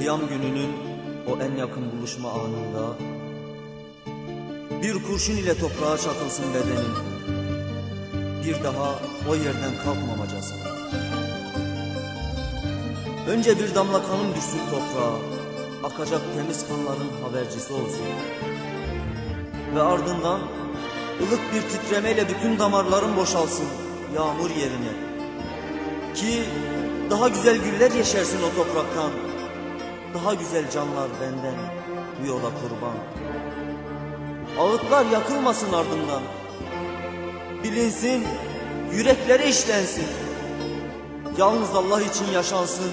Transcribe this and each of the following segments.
kıyam gününün o en yakın buluşma anında bir kurşun ile toprağa çakılsın bedenin bir daha o yerden kalkmamacasına. Önce bir damla kanım düşsün toprağa akacak temiz kanların habercisi olsun. Ve ardından ılık bir titremeyle bütün damarlarım boşalsın yağmur yerine. Ki daha güzel güller yeşersin o topraktan. Daha güzel canlar benden bu yola kurban. Ağıtlar yakılmasın ardından. Bilinsin, yüreklere işlensin. Yalnız Allah için yaşansın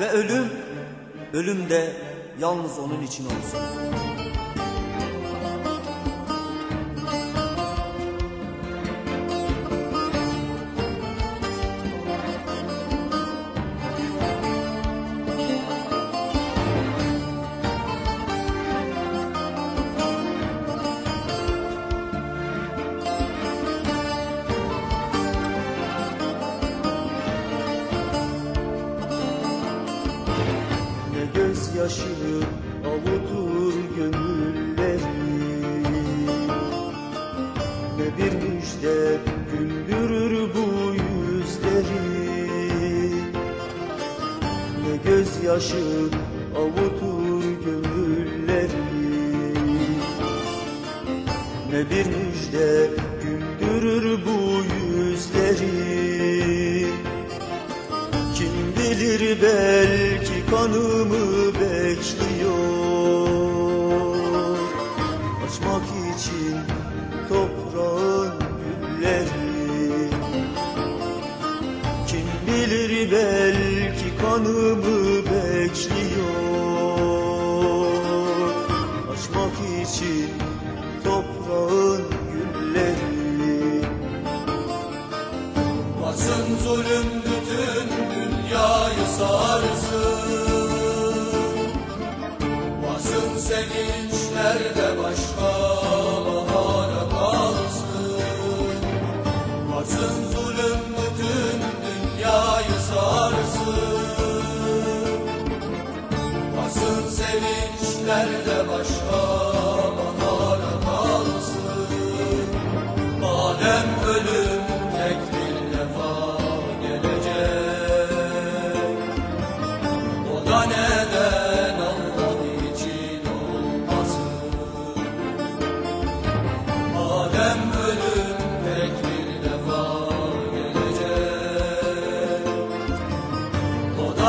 ve ölüm, ölüm de yalnız onun için olsun. Gözyaşı avutur gönülleri. Ne bir müjde güldürür bu yüzleri. Ne gözyaşı avutur gönülleri. Ne bir müjde güldürür bu yüzleri bilir belki kanımı bekliyor. Açmak için toprağın gülleri. Kim bilir belki kanımı bekliyor. Açmak için başka bahara kalsın. Basın zulüm bütün dünyayı sarsın. Basın sevinçlerde başka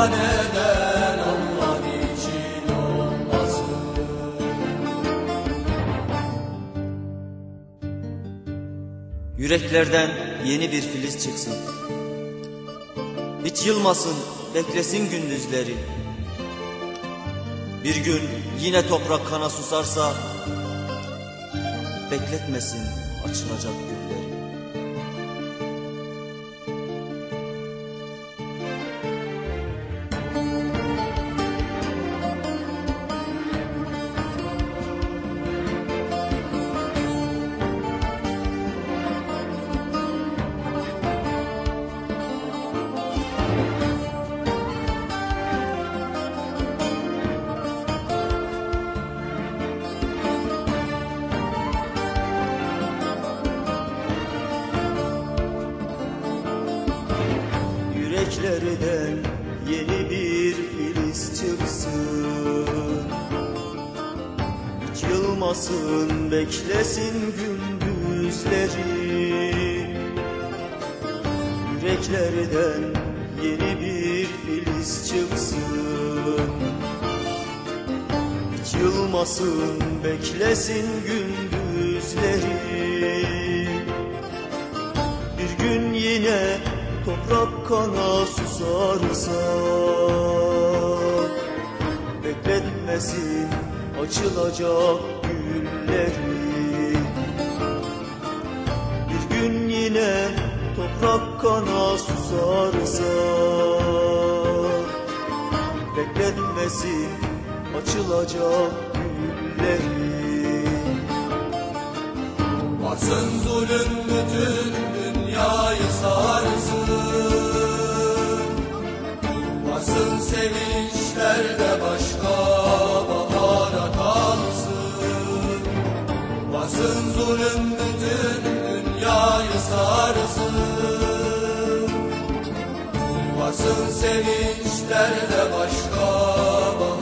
Neden Allah için olmasın Yüreklerden yeni bir filiz çıksın. Hiç yılmasın, beklesin gündüzleri. Bir gün yine toprak kana susarsa, bekletmesin açılacak Yüreklerden yeni bir filiz çıksın. Hiç yılmasın beklesin gündüzleri. Yüreklerden yeni bir filiz çıksın. Hiç yılmasın beklesin gündüzleri kana susarsa Bekletmesin açılacak gülleri Bir gün yine toprak kana susarsa Bekletmesin açılacak gülleri Basın zulüm bütün zulüm bütün dünyayı sarsın. Varsın sevinçlerde başka kalsın